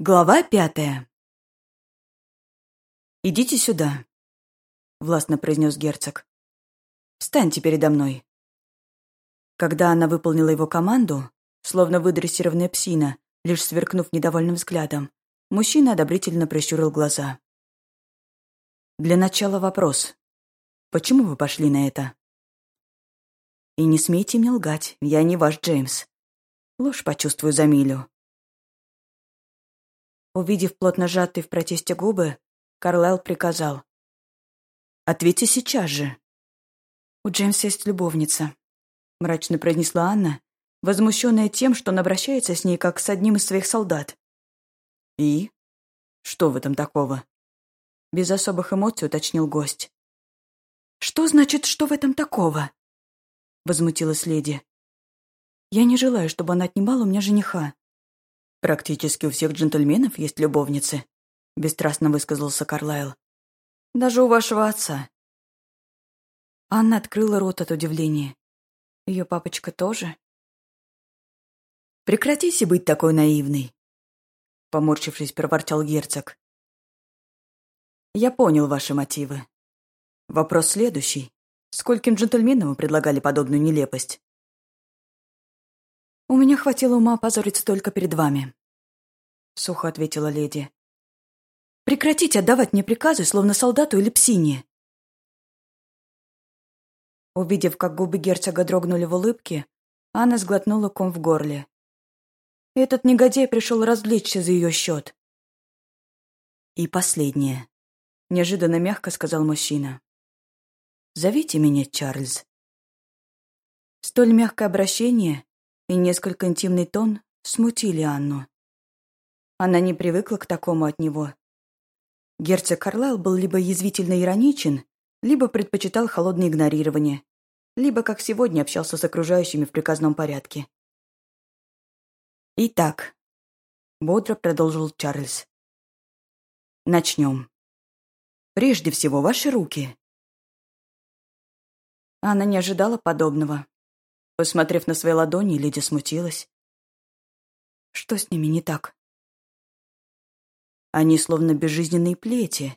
Глава пятая. «Идите сюда», — властно произнес герцог. «Встаньте передо мной». Когда она выполнила его команду, словно выдрессированная псина, лишь сверкнув недовольным взглядом, мужчина одобрительно прищурил глаза. «Для начала вопрос. Почему вы пошли на это?» «И не смейте мне лгать, я не ваш Джеймс. Ложь почувствую за милю». Увидев плотно сжатые в протесте губы, Карлайл приказал. «Ответьте сейчас же». «У Джеймса есть любовница», — мрачно произнесла Анна, возмущенная тем, что он обращается с ней как с одним из своих солдат. «И? Что в этом такого?» Без особых эмоций уточнил гость. «Что значит, что в этом такого?» Возмутилась леди. «Я не желаю, чтобы она отнимала у меня жениха. «Практически у всех джентльменов есть любовницы», — бесстрастно высказался Карлайл. «Даже у вашего отца». Анна открыла рот от удивления. Ее папочка тоже? «Прекратите быть такой наивной», — поморщившись, проворчал герцог. «Я понял ваши мотивы. Вопрос следующий. Скольким джентльменам вы предлагали подобную нелепость?» «У меня хватило ума опозориться только перед вами», — сухо ответила леди. «Прекратите отдавать мне приказы, словно солдату или псине!» Увидев, как губы герцога дрогнули в улыбке, Анна сглотнула ком в горле. Этот негодяй пришел развлечься за ее счет. «И последнее», — неожиданно мягко сказал мужчина. «Зовите меня Чарльз». Столь мягкое обращение и несколько интимный тон смутили Анну. Она не привыкла к такому от него. Герцог Карлайл был либо язвительно ироничен, либо предпочитал холодное игнорирование, либо, как сегодня, общался с окружающими в приказном порядке. «Итак», — бодро продолжил Чарльз, — «начнем. Прежде всего, ваши руки». Она не ожидала подобного. Посмотрев на свои ладони, леди смутилась. Что с ними не так? Они словно безжизненные плети.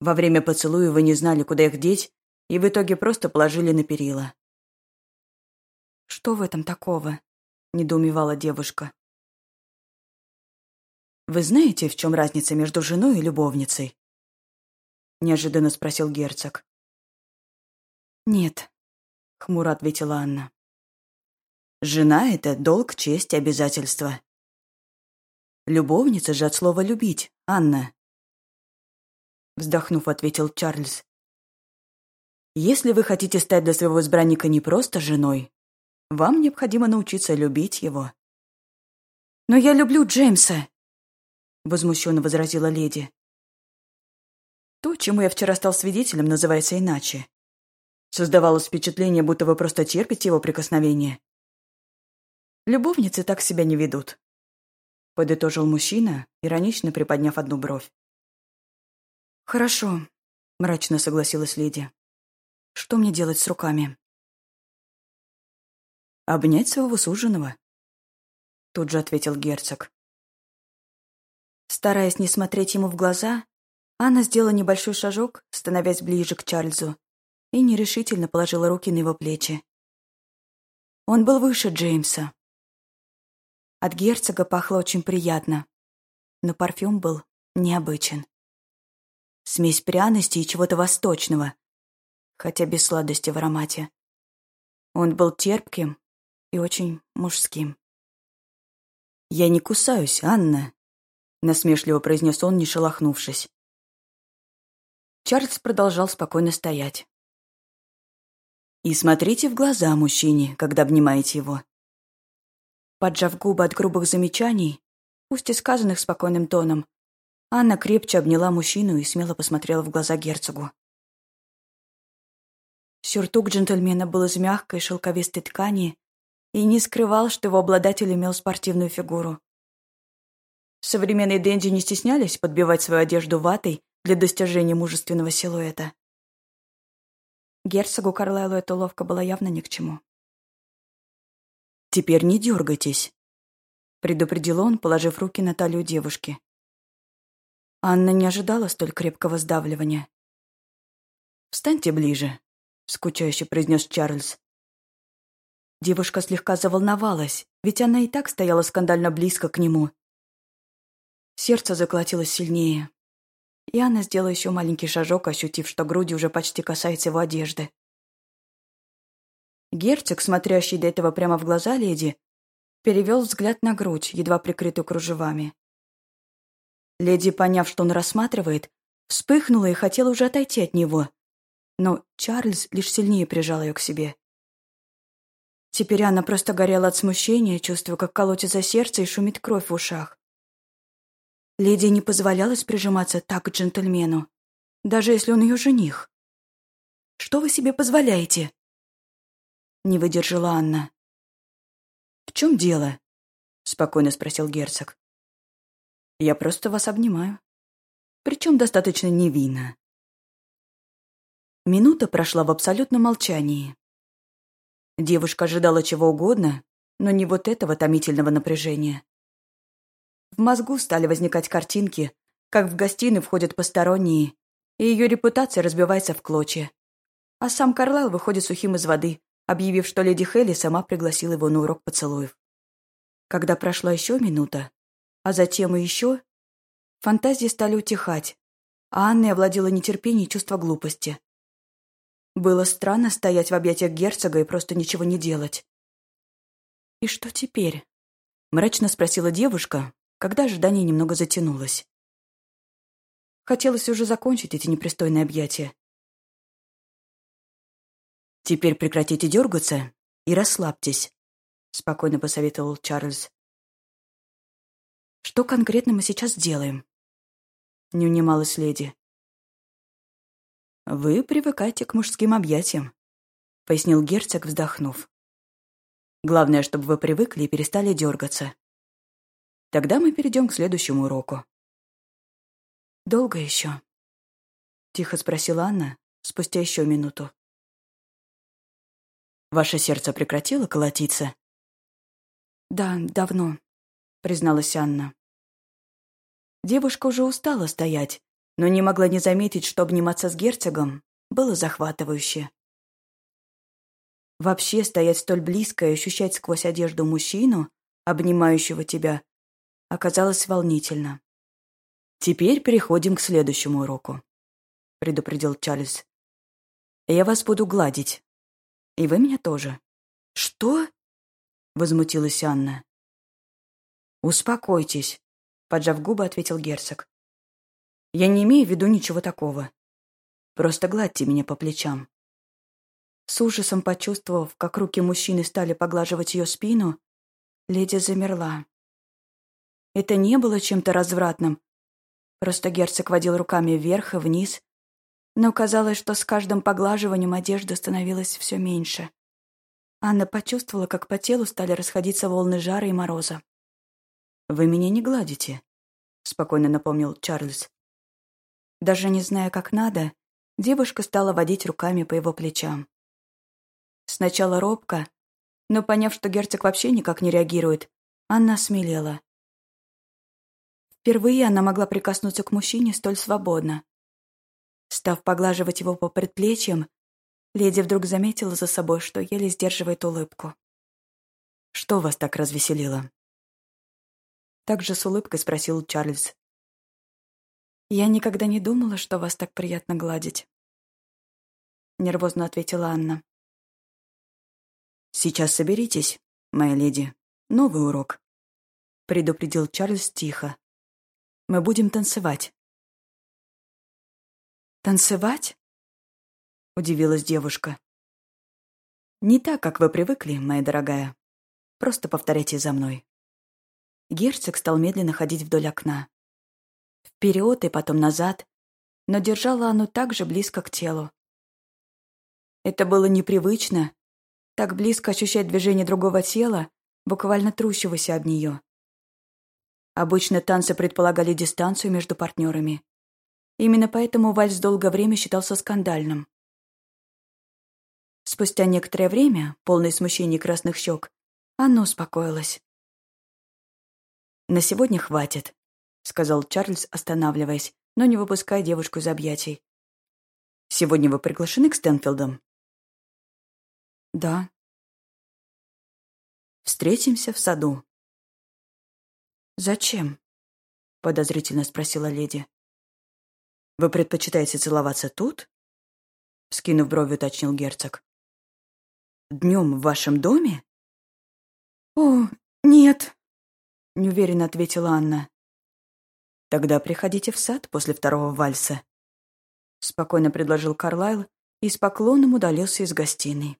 Во время поцелуя вы не знали, куда их деть, и в итоге просто положили на перила. «Что в этом такого?» — недоумевала девушка. «Вы знаете, в чем разница между женой и любовницей?» — неожиданно спросил герцог. «Нет», — хмуро ответила Анна. «Жена — это долг, честь, обязательства. Любовница же от слова «любить», Анна. Вздохнув, ответил Чарльз. Если вы хотите стать для своего избранника не просто женой, вам необходимо научиться любить его. «Но я люблю Джеймса!» — возмущенно возразила леди. «То, чему я вчера стал свидетелем, называется иначе. Создавалось впечатление, будто вы просто терпите его прикосновение. Любовницы так себя не ведут», — подытожил мужчина, иронично приподняв одну бровь. «Хорошо», — мрачно согласилась леди. «Что мне делать с руками?» «Обнять своего суженого», — тут же ответил герцог. Стараясь не смотреть ему в глаза, Анна сделала небольшой шажок, становясь ближе к Чарльзу, и нерешительно положила руки на его плечи. Он был выше Джеймса. От герцога пахло очень приятно, но парфюм был необычен. Смесь пряности и чего-то восточного, хотя без сладости в аромате. Он был терпким и очень мужским. «Я не кусаюсь, Анна», — насмешливо произнес он, не шелохнувшись. Чарльз продолжал спокойно стоять. И смотрите в глаза мужчине, когда обнимаете его. Поджав губы от грубых замечаний, пусть и сказанных спокойным тоном, Анна крепче обняла мужчину и смело посмотрела в глаза герцогу. Сюртук джентльмена был из мягкой шелковистой ткани и не скрывал, что его обладатель имел спортивную фигуру. Современные денди не стеснялись подбивать свою одежду ватой для достижения мужественного силуэта. Герцогу Карлайлу эта уловка была явно ни к чему. «Теперь не дергайтесь», — предупредил он, положив руки на талию девушки. Анна не ожидала столь крепкого сдавливания. «Встаньте ближе», — скучающе произнес Чарльз. Девушка слегка заволновалась, ведь она и так стояла скандально близко к нему. Сердце заколотилось сильнее. И Анна сделала еще маленький шажок, ощутив, что груди уже почти касается его одежды. Герцог, смотрящий до этого прямо в глаза леди, перевел взгляд на грудь, едва прикрытую кружевами. Леди, поняв, что он рассматривает, вспыхнула и хотела уже отойти от него. Но Чарльз лишь сильнее прижал ее к себе. Теперь она просто горела от смущения, чувствуя, как колотится сердце и шумит кровь в ушах. Леди не позволялось прижиматься так к джентльмену, даже если он ее жених. «Что вы себе позволяете?» Не выдержала Анна. «В чем дело?» — спокойно спросил герцог. «Я просто вас обнимаю. Причем достаточно невинно». Минута прошла в абсолютном молчании. Девушка ожидала чего угодно, но не вот этого томительного напряжения. В мозгу стали возникать картинки, как в гостиную входят посторонние, и ее репутация разбивается в клочья. А сам Карлайл выходит сухим из воды, объявив, что леди Хелли сама пригласила его на урок поцелуев. Когда прошла еще минута, а затем и еще, фантазии стали утихать, а Анной овладело нетерпение и чувство глупости. Было странно стоять в объятиях герцога и просто ничего не делать. «И что теперь?» — мрачно спросила девушка, когда ожидание немного затянулось. Хотелось уже закончить эти непристойные объятия. «Теперь прекратите дергаться и расслабьтесь», — спокойно посоветовал Чарльз. «Что конкретно мы сейчас делаем?» — не унималась леди. «Вы привыкаете к мужским объятиям», — пояснил герцог, вздохнув. «Главное, чтобы вы привыкли и перестали дергаться. Тогда мы перейдем к следующему уроку. «Долго еще?» — тихо спросила Анна спустя еще минуту. «Ваше сердце прекратило колотиться?» «Да, давно», — призналась Анна. Девушка уже устала стоять, но не могла не заметить, что обниматься с герцогом было захватывающе. Вообще стоять столь близко и ощущать сквозь одежду мужчину, обнимающего тебя, оказалось волнительно. «Теперь переходим к следующему уроку», — предупредил Чарльз. «Я вас буду гладить. И вы меня тоже». «Что?» — возмутилась Анна. «Успокойтесь», — поджав губы, ответил герцог. «Я не имею в виду ничего такого. Просто гладьте меня по плечам». С ужасом почувствовав, как руки мужчины стали поглаживать ее спину, леди замерла. Это не было чем-то развратным. Просто герцог водил руками вверх и вниз, но казалось, что с каждым поглаживанием одежда становилась все меньше. Анна почувствовала, как по телу стали расходиться волны жара и мороза. «Вы меня не гладите», — спокойно напомнил Чарльз. Даже не зная, как надо, девушка стала водить руками по его плечам. Сначала робко, но поняв, что герцог вообще никак не реагирует, Анна смелела. Впервые она могла прикоснуться к мужчине столь свободно. Став поглаживать его по предплечьям, леди вдруг заметила за собой, что еле сдерживает улыбку. «Что вас так развеселило?» Также с улыбкой спросил Чарльз. «Я никогда не думала, что вас так приятно гладить», — нервозно ответила Анна. «Сейчас соберитесь, моя леди. Новый урок», — предупредил Чарльз тихо. Мы будем танцевать». «Танцевать?» — удивилась девушка. «Не так, как вы привыкли, моя дорогая. Просто повторяйте за мной». Герцог стал медленно ходить вдоль окна. Вперед и потом назад, но держало оно так же близко к телу. Это было непривычно, так близко ощущать движение другого тела, буквально трущегося об нее. Обычно танцы предполагали дистанцию между партнерами. Именно поэтому вальс долгое время считался скандальным. Спустя некоторое время, полное смущение красных щек, Анна успокоилась. «На сегодня хватит», — сказал Чарльз, останавливаясь, но не выпуская девушку из объятий. «Сегодня вы приглашены к Стэнфилдам?» «Да». «Встретимся в саду». «Зачем?» — подозрительно спросила леди. «Вы предпочитаете целоваться тут?» Скинув брови, уточнил герцог. «Днем в вашем доме?» «О, нет», — неуверенно ответила Анна. «Тогда приходите в сад после второго вальса», — спокойно предложил Карлайл и с поклоном удалился из гостиной.